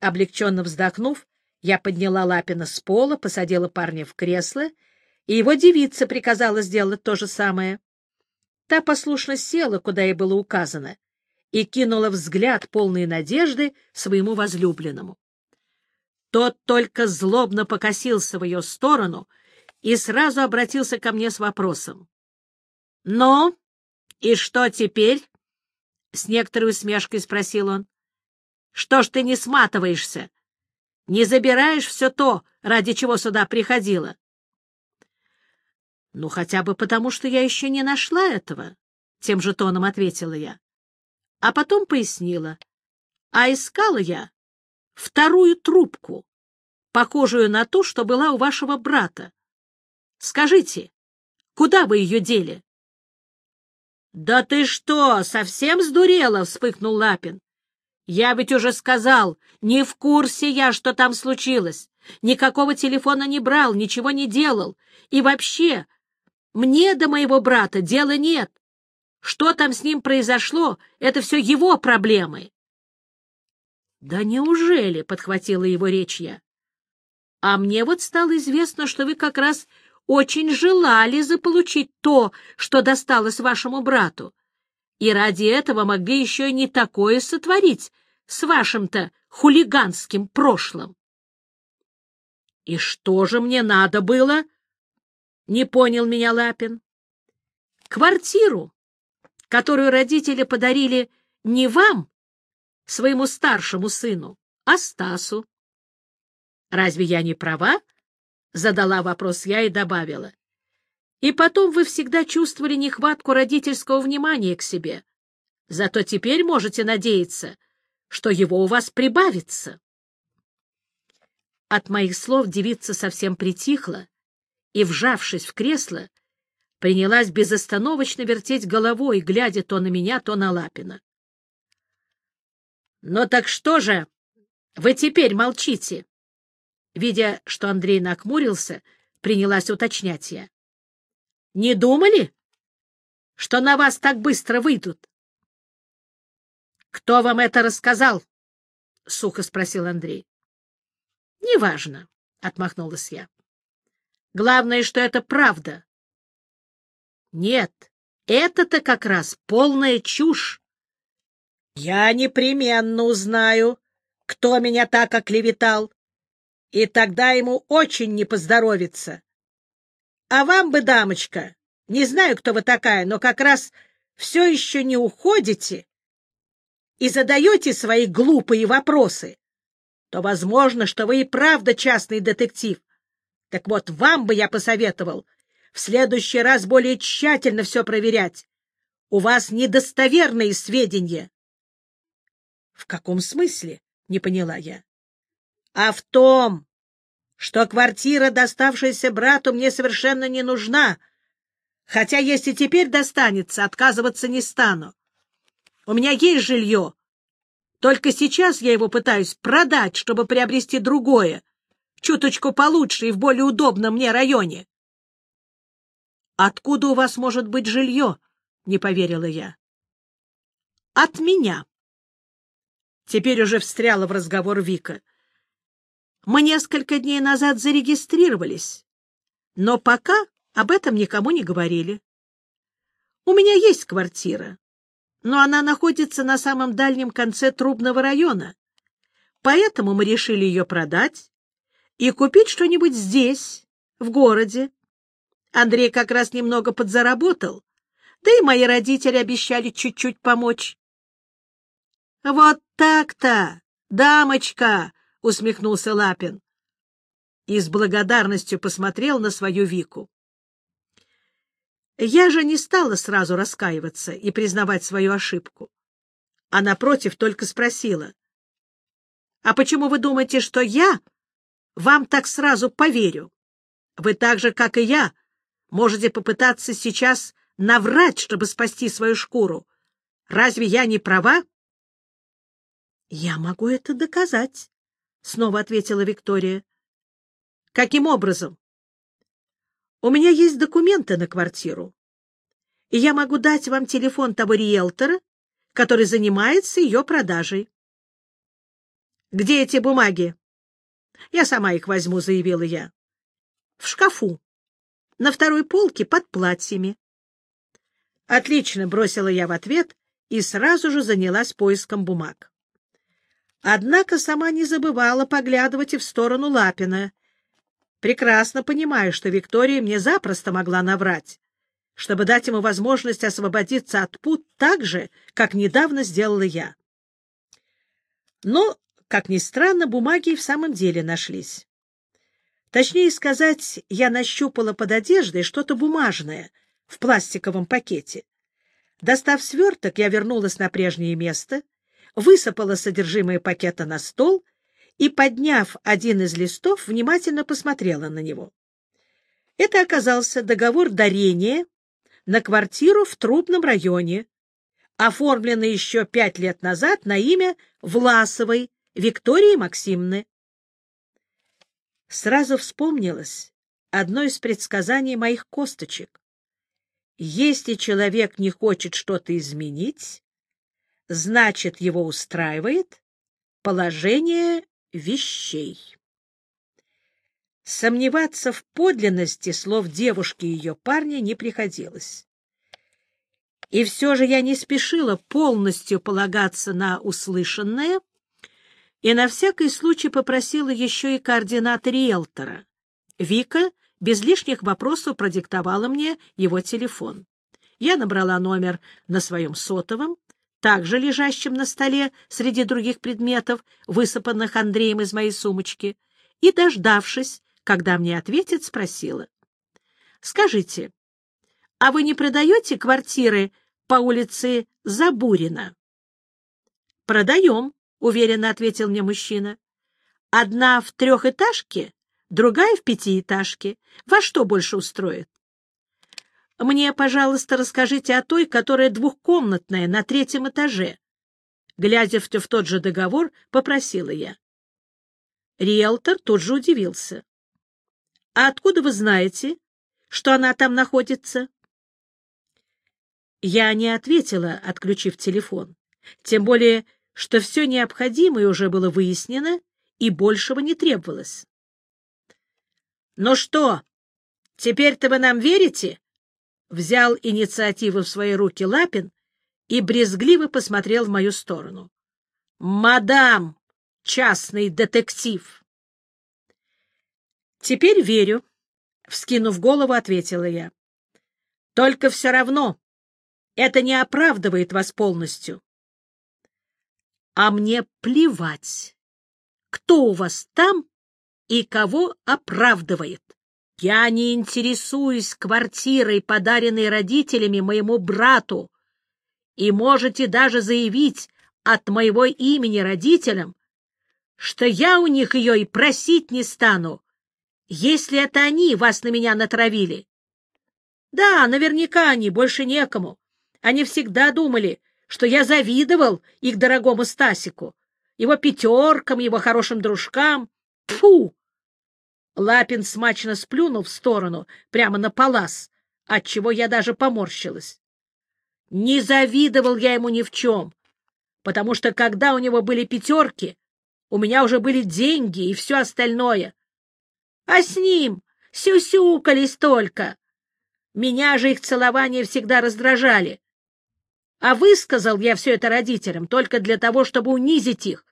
Облегченно вздохнув, я подняла Лапина с пола, посадила парня в кресло, и его девица приказала сделать то же самое. Та послушно села, куда ей было указано, и кинула взгляд полной надежды своему возлюбленному. Тот только злобно покосился в ее сторону и сразу обратился ко мне с вопросом. — Ну, и что теперь? — с некоторой усмешкой спросил он. — Что ж ты не сматываешься? Не забираешь все то, ради чего сюда приходила? — Ну, хотя бы потому, что я еще не нашла этого, — тем же тоном ответила я. А потом пояснила. А искала я вторую трубку, похожую на ту, что была у вашего брата. Скажите, куда вы ее дели? — Да ты что, совсем сдурела? — вспыхнул Лапин. — Я ведь уже сказал, не в курсе я, что там случилось. Никакого телефона не брал, ничего не делал. И вообще, мне до моего брата дела нет. Что там с ним произошло, это все его проблемы. — Да неужели? — подхватила его речь я. — А мне вот стало известно, что вы как раз очень желали заполучить то, что досталось вашему брату, и ради этого могли еще и не такое сотворить с вашим-то хулиганским прошлым. — И что же мне надо было? — не понял меня Лапин. — Квартиру, которую родители подарили не вам, своему старшему сыну, а Стасу. Разве я не права? — задала вопрос я и добавила. И потом вы всегда чувствовали нехватку родительского внимания к себе. Зато теперь можете надеяться, что его у вас прибавится. От моих слов девица совсем притихла и, вжавшись в кресло, принялась безостановочно вертеть головой, глядя то на меня, то на Лапина. — Ну так что же, вы теперь молчите? Видя, что Андрей накмурился, принялась уточнять я. — Не думали, что на вас так быстро выйдут? — Кто вам это рассказал? — сухо спросил Андрей. — Неважно, — отмахнулась я. — Главное, что это правда. — Нет, это-то как раз полная чушь. — Я непременно узнаю, кто меня так оклеветал и тогда ему очень не поздоровится. А вам бы, дамочка, не знаю, кто вы такая, но как раз все еще не уходите и задаете свои глупые вопросы, то возможно, что вы и правда частный детектив. Так вот, вам бы я посоветовал в следующий раз более тщательно все проверять. У вас недостоверные сведения. — В каком смысле? — не поняла я а в том, что квартира, доставшаяся брату, мне совершенно не нужна, хотя если теперь достанется, отказываться не стану. У меня есть жилье, только сейчас я его пытаюсь продать, чтобы приобрести другое, чуточку получше и в более удобном мне районе. — Откуда у вас может быть жилье? — не поверила я. — От меня. Теперь уже встряла в разговор Вика. Мы несколько дней назад зарегистрировались, но пока об этом никому не говорили. У меня есть квартира, но она находится на самом дальнем конце Трубного района, поэтому мы решили ее продать и купить что-нибудь здесь, в городе. Андрей как раз немного подзаработал, да и мои родители обещали чуть-чуть помочь. — Вот так-то, дамочка! — усмехнулся Лапин и с благодарностью посмотрел на свою Вику. Я же не стала сразу раскаиваться и признавать свою ошибку, а, напротив, только спросила. — А почему вы думаете, что я вам так сразу поверю? Вы так же, как и я, можете попытаться сейчас наврать, чтобы спасти свою шкуру. Разве я не права? — Я могу это доказать, — снова ответила Виктория. — Каким образом? — У меня есть документы на квартиру, и я могу дать вам телефон того риэлтора, который занимается ее продажей. Где эти бумаги? — Я сама их возьму, — заявила я. — В шкафу. На второй полке под платьями. — Отлично, — бросила я в ответ и сразу же занялась поиском бумаг. Однако сама не забывала поглядывать и в сторону Лапина, прекрасно понимая, что Виктория мне запросто могла наврать, чтобы дать ему возможность освободиться от пут так же, как недавно сделала я. Но, как ни странно, бумаги в самом деле нашлись. Точнее сказать, я нащупала под одеждой что-то бумажное в пластиковом пакете. Достав сверток, я вернулась на прежнее место, высыпала содержимое пакета на стол и, подняв один из листов, внимательно посмотрела на него. Это оказался договор дарения на квартиру в Трубном районе, оформленный еще пять лет назад на имя Власовой Виктории Максимны. Сразу вспомнилось одно из предсказаний моих косточек. Если человек не хочет что-то изменить, значит, его устраивает положение вещей. Сомневаться в подлинности слов девушки и ее парня не приходилось. И все же я не спешила полностью полагаться на услышанное и на всякий случай попросила еще и координаты риэлтора. Вика без лишних вопросов продиктовала мне его телефон. Я набрала номер на своем сотовом, также лежащем на столе среди других предметов, высыпанных Андреем из моей сумочки, и, дождавшись, когда мне ответит, спросила. — Скажите, а вы не продаете квартиры по улице Забурина? — Продаем, — уверенно ответил мне мужчина. — Одна в трехэтажке, другая в пятиэтажке. Во что больше устроит? Мне, пожалуйста, расскажите о той, которая двухкомнатная, на третьем этаже. Глядя в, в тот же договор, попросила я. Риэлтор тут же удивился. — А откуда вы знаете, что она там находится? Я не ответила, отключив телефон. Тем более, что все необходимое уже было выяснено, и большего не требовалось. — Ну что, теперь-то вы нам верите? Взял инициативу в свои руки Лапин и брезгливо посмотрел в мою сторону. «Мадам, частный детектив!» «Теперь верю», — вскинув голову, ответила я. «Только все равно это не оправдывает вас полностью». «А мне плевать, кто у вас там и кого оправдывает». Я не интересуюсь квартирой, подаренной родителями моему брату, и можете даже заявить от моего имени родителям, что я у них ее и просить не стану, если это они вас на меня натравили. Да, наверняка они, больше некому. Они всегда думали, что я завидовал их дорогому Стасику, его пятеркам, его хорошим дружкам. Фу! Лапин смачно сплюнул в сторону, прямо на палас, отчего я даже поморщилась. Не завидовал я ему ни в чем, потому что когда у него были пятерки, у меня уже были деньги и все остальное. А с ним сюсюкались только. Меня же их целования всегда раздражали. А высказал я все это родителям только для того, чтобы унизить их,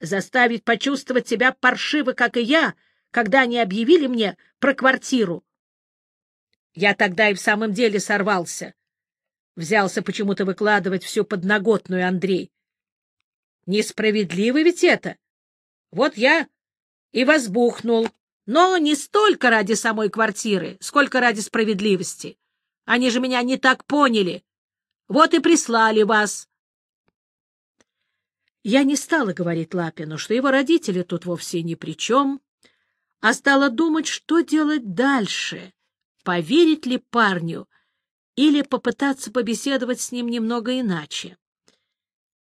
заставить почувствовать себя паршиво, как и я, когда они объявили мне про квартиру. Я тогда и в самом деле сорвался. Взялся почему-то выкладывать всю подноготную Андрей. Несправедливо ведь это. Вот я и возбухнул, но не столько ради самой квартиры, сколько ради справедливости. Они же меня не так поняли. Вот и прислали вас. Я не стала говорить Лапину, что его родители тут вовсе ни при чем, а стала думать, что делать дальше, поверить ли парню или попытаться побеседовать с ним немного иначе.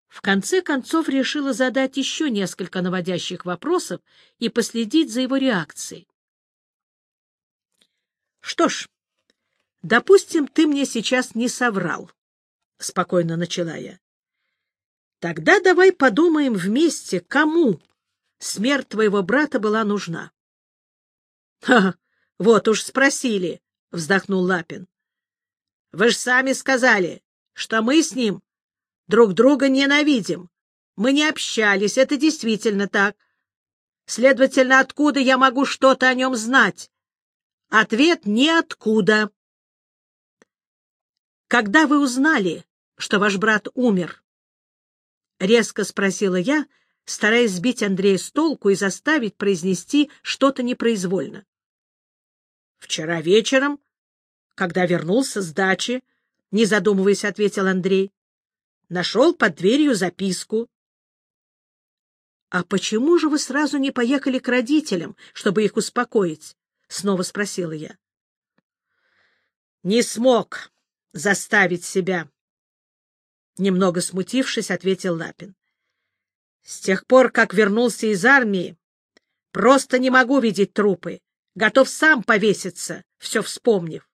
В конце концов решила задать еще несколько наводящих вопросов и последить за его реакцией. — Что ж, допустим, ты мне сейчас не соврал, — спокойно начала я. — Тогда давай подумаем вместе, кому смерть твоего брата была нужна. — Ха, вот уж спросили, — вздохнул Лапин. — Вы же сами сказали, что мы с ним друг друга ненавидим. Мы не общались, это действительно так. Следовательно, откуда я могу что-то о нем знать? Ответ — ниоткуда. Когда вы узнали, что ваш брат умер? Резко спросила я, стараясь сбить Андрея с толку и заставить произнести что-то непроизвольно. Вчера вечером, когда вернулся с дачи, не задумываясь, ответил Андрей, нашел под дверью записку. — А почему же вы сразу не поехали к родителям, чтобы их успокоить? — снова спросила я. — Не смог заставить себя. Немного смутившись, ответил Лапин. — С тех пор, как вернулся из армии, просто не могу видеть трупы готов сам повеситься, все вспомнив.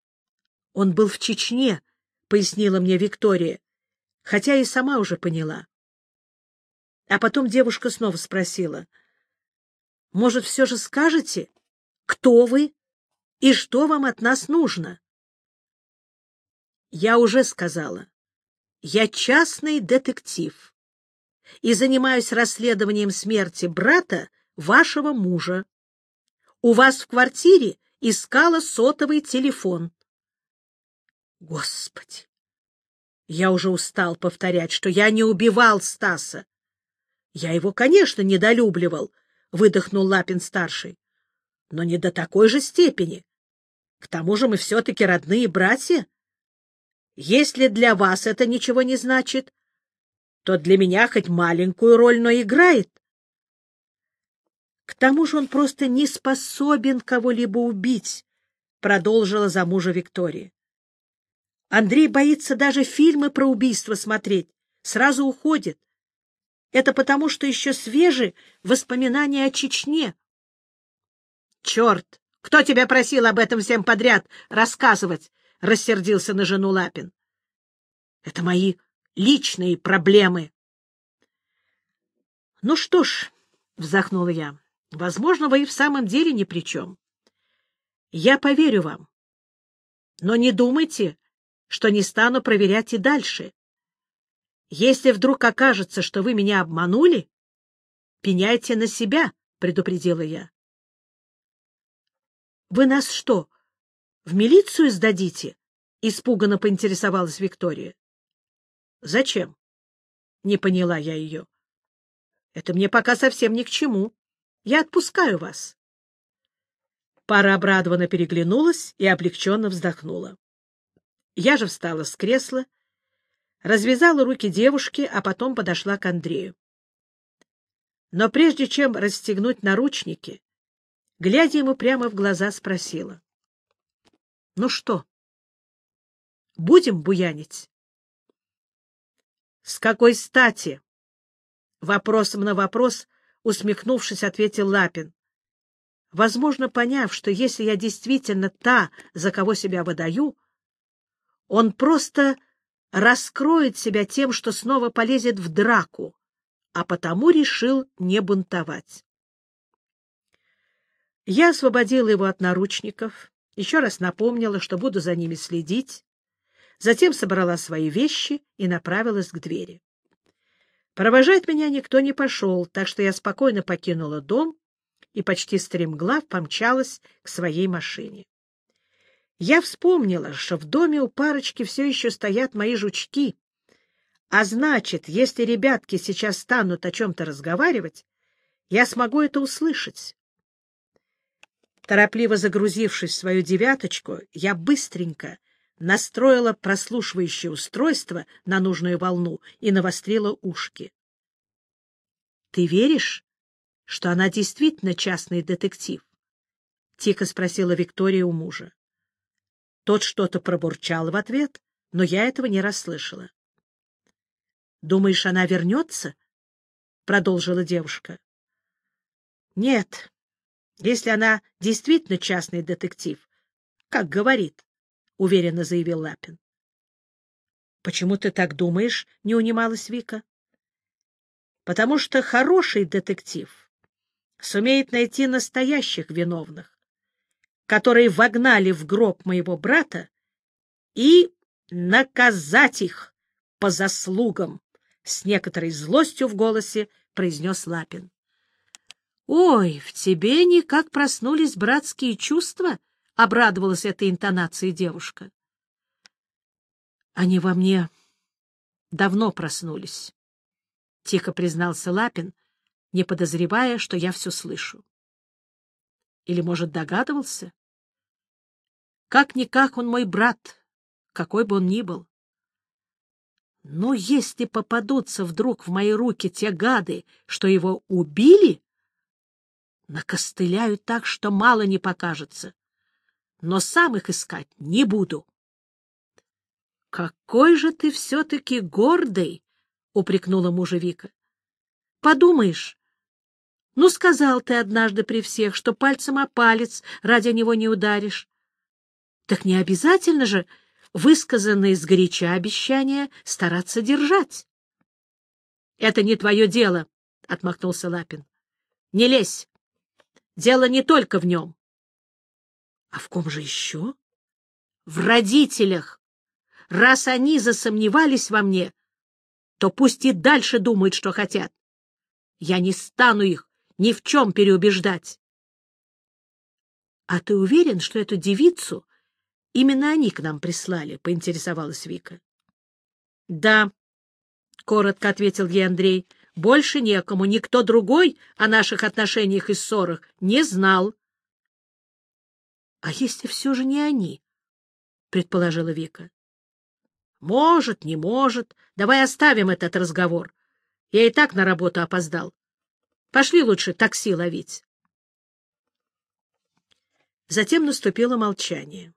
— Он был в Чечне, — пояснила мне Виктория, хотя и сама уже поняла. А потом девушка снова спросила. — Может, все же скажете, кто вы и что вам от нас нужно? Я уже сказала. Я частный детектив и занимаюсь расследованием смерти брата вашего мужа у вас в квартире искала сотовый телефон. Господи! Я уже устал повторять, что я не убивал Стаса. Я его, конечно, недолюбливал, — выдохнул Лапин-старший, — но не до такой же степени. К тому же мы все-таки родные братья. Если для вас это ничего не значит, то для меня хоть маленькую роль, но играет. К тому же он просто не способен кого-либо убить, — продолжила за мужа Виктория. Андрей боится даже фильмы про убийство смотреть, сразу уходит. Это потому, что еще свежи воспоминания о Чечне. — Черт! Кто тебя просил об этом всем подряд рассказывать? — рассердился на жену Лапин. — Это мои личные проблемы. — Ну что ж, — вздохнула я, Возможно, вы и в самом деле ни при чем. Я поверю вам. Но не думайте, что не стану проверять и дальше. Если вдруг окажется, что вы меня обманули, пеняйте на себя, — предупредила я. — Вы нас что, в милицию сдадите? — испуганно поинтересовалась Виктория. — Зачем? — не поняла я ее. — Это мне пока совсем ни к чему. Я отпускаю вас. Пара обрадованно переглянулась и облегченно вздохнула. Я же встала с кресла, развязала руки девушки, а потом подошла к Андрею. Но прежде чем расстегнуть наручники, глядя ему прямо в глаза, спросила. — Ну что, будем буянить? — С какой стати? Вопросом на вопрос — усмехнувшись, ответил Лапин. Возможно, поняв, что если я действительно та, за кого себя выдаю, он просто раскроет себя тем, что снова полезет в драку, а потому решил не бунтовать. Я освободила его от наручников, еще раз напомнила, что буду за ними следить, затем собрала свои вещи и направилась к двери. Провожать меня никто не пошел, так что я спокойно покинула дом и почти стремглав помчалась к своей машине. Я вспомнила, что в доме у парочки все еще стоят мои жучки, а значит, если ребятки сейчас станут о чем-то разговаривать, я смогу это услышать. Торопливо загрузившись в свою девяточку, я быстренько настроила прослушивающее устройство на нужную волну и навострила ушки. — Ты веришь, что она действительно частный детектив? — тихо спросила Виктория у мужа. Тот что-то пробурчал в ответ, но я этого не расслышала. — Думаешь, она вернется? — продолжила девушка. — Нет, если она действительно частный детектив, как говорит, — уверенно заявил Лапин. — Почему ты так думаешь? — не унималась Вика. потому что хороший детектив сумеет найти настоящих виновных, которые вогнали в гроб моего брата, и наказать их по заслугам, — с некоторой злостью в голосе произнес Лапин. — Ой, в тебе никак проснулись братские чувства, — обрадовалась этой интонацией девушка. — Они во мне давно проснулись, — тихо признался Лапин, не подозревая, что я все слышу. Или, может, догадывался? Как-никак он мой брат, какой бы он ни был. Но если попадутся вдруг в мои руки те гады, что его убили, накостыляют так, что мало не покажется. Но сам их искать не буду. — Какой же ты все-таки гордый! — упрекнула мужа Вика. — Подумаешь, ну, сказал ты однажды при всех, что пальцем о палец ради него не ударишь. Так не обязательно же высказанные сгоряча обещания стараться держать. — Это не твое дело, — отмахнулся Лапин. — Не лезь. Дело не только в нем. — А в ком же еще? — В родителях. Раз они засомневались во мне, то пусть и дальше думают, что хотят. Я не стану их ни в чем переубеждать. — А ты уверен, что эту девицу Именно они к нам прислали, — поинтересовалась Вика. — Да, — коротко ответил ей Андрей, — больше некому, никто другой о наших отношениях и ссорах не знал. — А если все же не они? — предположила Вика. — Может, не может. Давай оставим этот разговор. Я и так на работу опоздал. Пошли лучше такси ловить. Затем наступило молчание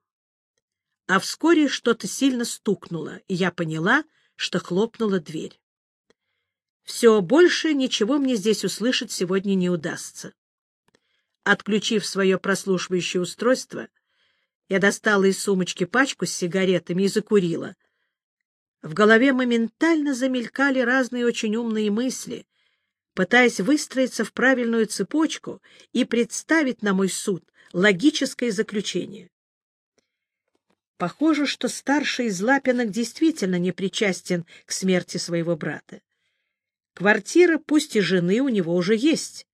а вскоре что-то сильно стукнуло, и я поняла, что хлопнула дверь. Все, больше ничего мне здесь услышать сегодня не удастся. Отключив свое прослушивающее устройство, я достала из сумочки пачку с сигаретами и закурила. В голове моментально замелькали разные очень умные мысли, пытаясь выстроиться в правильную цепочку и представить на мой суд логическое заключение. Похоже, что старший из Лапинок действительно не причастен к смерти своего брата. Квартира, пусть и жены, у него уже есть.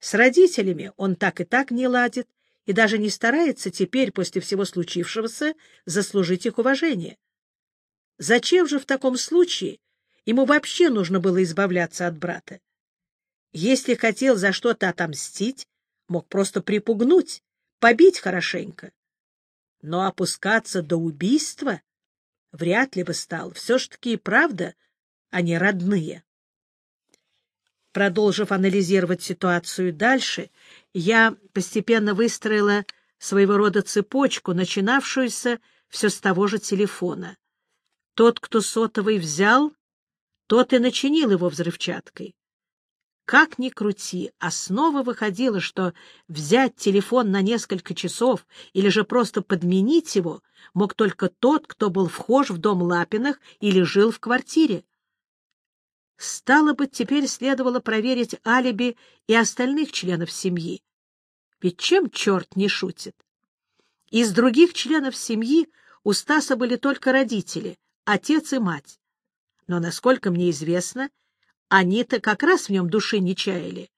С родителями он так и так не ладит и даже не старается теперь, после всего случившегося, заслужить их уважение. Зачем же в таком случае ему вообще нужно было избавляться от брата? Если хотел за что-то отомстить, мог просто припугнуть, побить хорошенько но опускаться до убийства вряд ли бы стал. Все ж таки и правда они родные. Продолжив анализировать ситуацию дальше, я постепенно выстроила своего рода цепочку, начинавшуюся все с того же телефона. Тот, кто сотовый взял, тот и начинил его взрывчаткой. Как ни крути, основа выходила, что взять телефон на несколько часов или же просто подменить его мог только тот, кто был вхож в дом Лапиных или жил в квартире. Стало быть, теперь следовало проверить алиби и остальных членов семьи. Ведь чем черт не шутит? Из других членов семьи у Стаса были только родители, отец и мать. Но, насколько мне известно, они-то как раз в нем души не чаяли.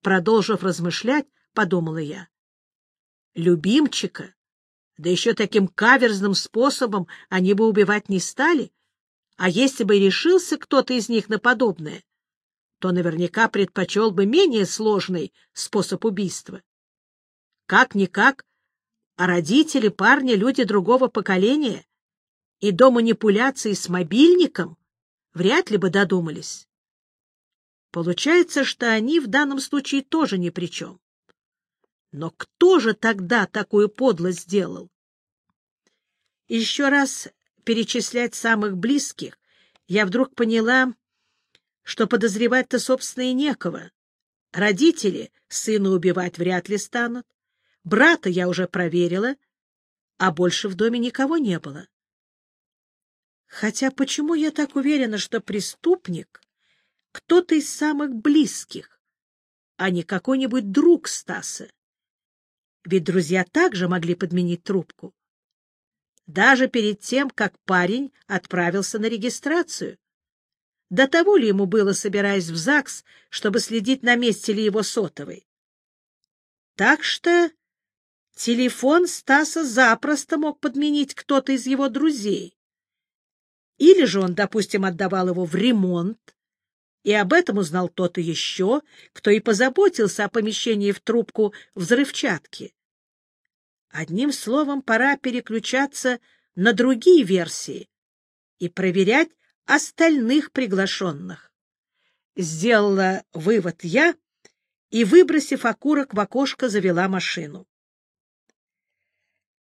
Продолжив размышлять, подумала я. Любимчика, да еще таким каверзным способом они бы убивать не стали, а если бы решился кто-то из них на подобное, то наверняка предпочел бы менее сложный способ убийства. Как-никак, а родители парня — люди другого поколения, и до манипуляции с мобильником вряд ли бы додумались. Получается, что они в данном случае тоже ни при чем. Но кто же тогда такую подлость сделал? Еще раз перечислять самых близких, я вдруг поняла, что подозревать-то, собственно, и некого. Родители сына убивать вряд ли станут. Брата я уже проверила, а больше в доме никого не было. Хотя почему я так уверена, что преступник кто-то из самых близких, а не какой-нибудь друг Стаса. Ведь друзья также могли подменить трубку. Даже перед тем, как парень отправился на регистрацию. До того ли ему было, собираясь в ЗАГС, чтобы следить, на месте ли его сотовый? Так что телефон Стаса запросто мог подменить кто-то из его друзей. Или же он, допустим, отдавал его в ремонт, и об этом узнал тот и еще, кто и позаботился о помещении в трубку взрывчатки. Одним словом, пора переключаться на другие версии и проверять остальных приглашенных. Сделала вывод я и, выбросив окурок в окошко, завела машину.